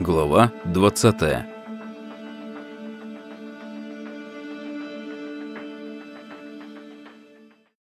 Глава 20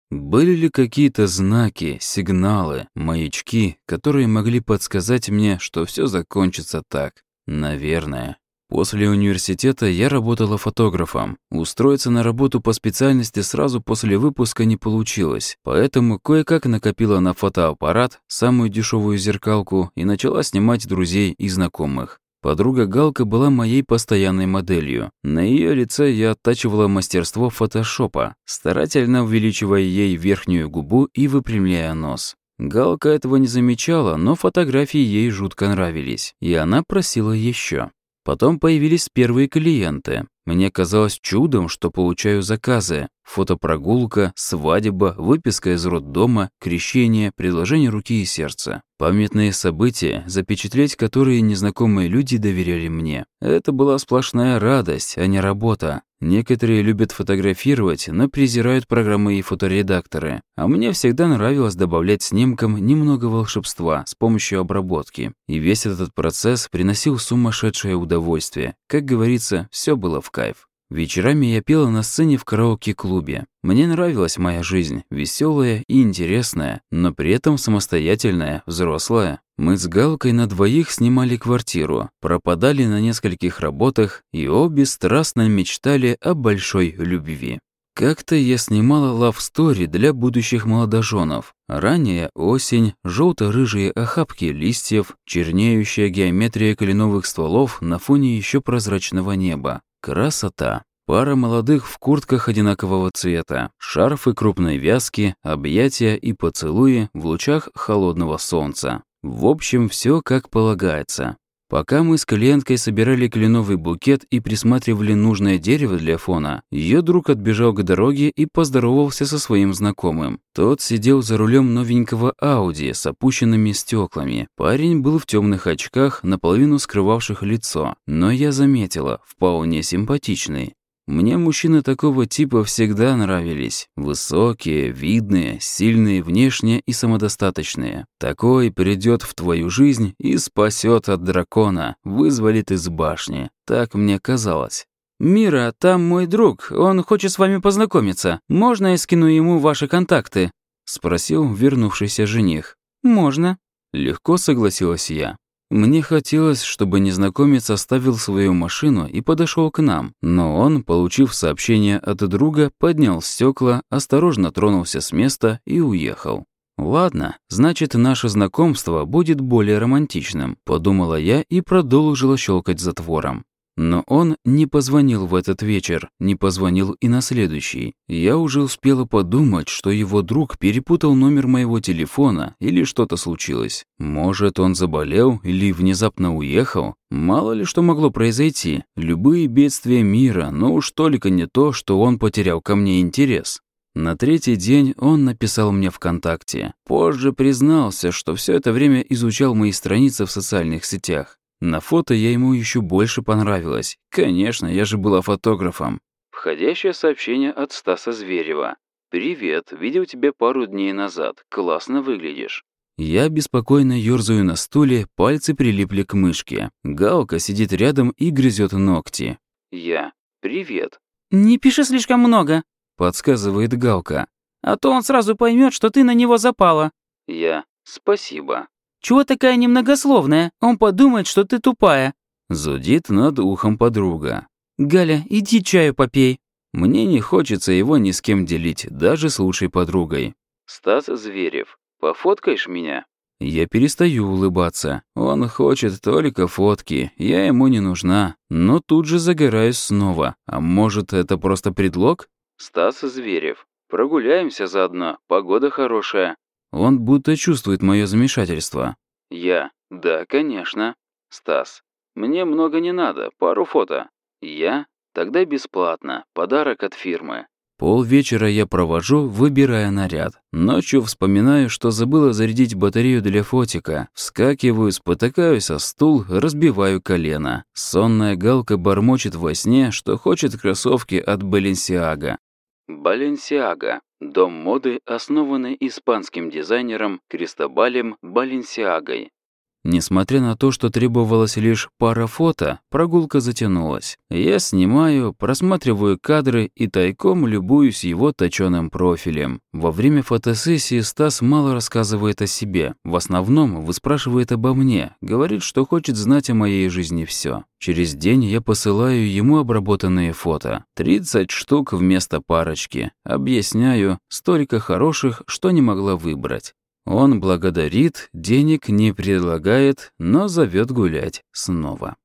Были ли какие-то знаки, сигналы, маячки, которые могли подсказать мне, что все закончится так? Наверное. После университета я работала фотографом. Устроиться на работу по специальности сразу после выпуска не получилось, поэтому кое-как накопила на фотоаппарат самую дешевую зеркалку и начала снимать друзей и знакомых. Подруга Галка была моей постоянной моделью. На ее лице я оттачивала мастерство фотошопа, старательно увеличивая ей верхнюю губу и выпрямляя нос. Галка этого не замечала, но фотографии ей жутко нравились, и она просила еще. Потом появились первые клиенты. Мне казалось чудом, что получаю заказы. Фотопрогулка, свадьба, выписка из роддома, крещение, предложение руки и сердца. Памятные события, запечатлеть которые незнакомые люди доверяли мне. Это была сплошная радость, а не работа. Некоторые любят фотографировать, но презирают программы и фоторедакторы. А мне всегда нравилось добавлять снимкам немного волшебства с помощью обработки. И весь этот процесс приносил сумасшедшее удовольствие. Как говорится, все было в кайф. Вечерами я пела на сцене в караоке-клубе. Мне нравилась моя жизнь, веселая и интересная, но при этом самостоятельная, взрослая. Мы с Галкой на двоих снимали квартиру, пропадали на нескольких работах и обе страстно мечтали о большой любви. Как-то я снимала лав-стори для будущих молодоженов. Ранняя осень, желто-рыжие охапки листьев, чернеющая геометрия кленовых стволов на фоне еще прозрачного неба. Красота. Пара молодых в куртках одинакового цвета, шарфы крупной вязки, объятия и поцелуи в лучах холодного солнца. В общем, все как полагается. Пока мы с клиенткой собирали кленовый букет и присматривали нужное дерево для фона, ее друг отбежал к дороге и поздоровался со своим знакомым. Тот сидел за рулем новенького Ауди с опущенными стеклами. Парень был в темных очках, наполовину скрывавших лицо, но я заметила, вполне симпатичный. Мне мужчины такого типа всегда нравились. Высокие, видные, сильные внешне и самодостаточные. Такой придет в твою жизнь и спасет от дракона, вызволит из башни. Так мне казалось. «Мира, там мой друг, он хочет с вами познакомиться. Можно я скину ему ваши контакты?» — спросил вернувшийся жених. «Можно». Легко согласилась я. Мне хотелось, чтобы незнакомец оставил свою машину и подошел к нам, но он, получив сообщение от друга, поднял стекла, осторожно тронулся с места и уехал. «Ладно, значит, наше знакомство будет более романтичным», — подумала я и продолжила щелкать затвором. Но он не позвонил в этот вечер, не позвонил и на следующий. Я уже успела подумать, что его друг перепутал номер моего телефона или что-то случилось. Может, он заболел или внезапно уехал? Мало ли что могло произойти. Любые бедствия мира, но уж только не то, что он потерял ко мне интерес. На третий день он написал мне ВКонтакте. Позже признался, что все это время изучал мои страницы в социальных сетях. На фото я ему еще больше понравилась. Конечно, я же была фотографом. Входящее сообщение от Стаса Зверева. «Привет, видел тебя пару дней назад. Классно выглядишь». Я беспокойно ёрзаю на стуле, пальцы прилипли к мышке. Галка сидит рядом и грызет ногти. Я. «Привет». «Не пиши слишком много», — подсказывает Галка. «А то он сразу поймет, что ты на него запала». Я. «Спасибо». Чего такая немногословная? Он подумает, что ты тупая». Зудит над ухом подруга. «Галя, иди чаю попей». Мне не хочется его ни с кем делить, даже с лучшей подругой. «Стас Зверев, пофоткаешь меня?» Я перестаю улыбаться. Он хочет только фотки, я ему не нужна. Но тут же загораюсь снова. А может, это просто предлог? Стас Зверев. Прогуляемся заодно, погода хорошая. Он будто чувствует мое замешательство. Я. Да, конечно. Стас. Мне много не надо, пару фото. Я. Тогда бесплатно, подарок от фирмы. Полвечера я провожу, выбирая наряд. Ночью вспоминаю, что забыла зарядить батарею для фотика. Вскакиваю, спотыкаюсь о стул, разбиваю колено. Сонная галка бормочет во сне, что хочет кроссовки от Баленсиага. Баленсиага – дом моды, основанный испанским дизайнером Кристобалем Баленсиагой. Несмотря на то, что требовалось лишь пара фото, прогулка затянулась. Я снимаю, просматриваю кадры и тайком любуюсь его точёным профилем. Во время фотосессии Стас мало рассказывает о себе. В основном выспрашивает обо мне, говорит, что хочет знать о моей жизни все. Через день я посылаю ему обработанные фото. 30 штук вместо парочки. Объясняю, столько хороших, что не могла выбрать. Он благодарит, денег не предлагает, но зовет гулять снова.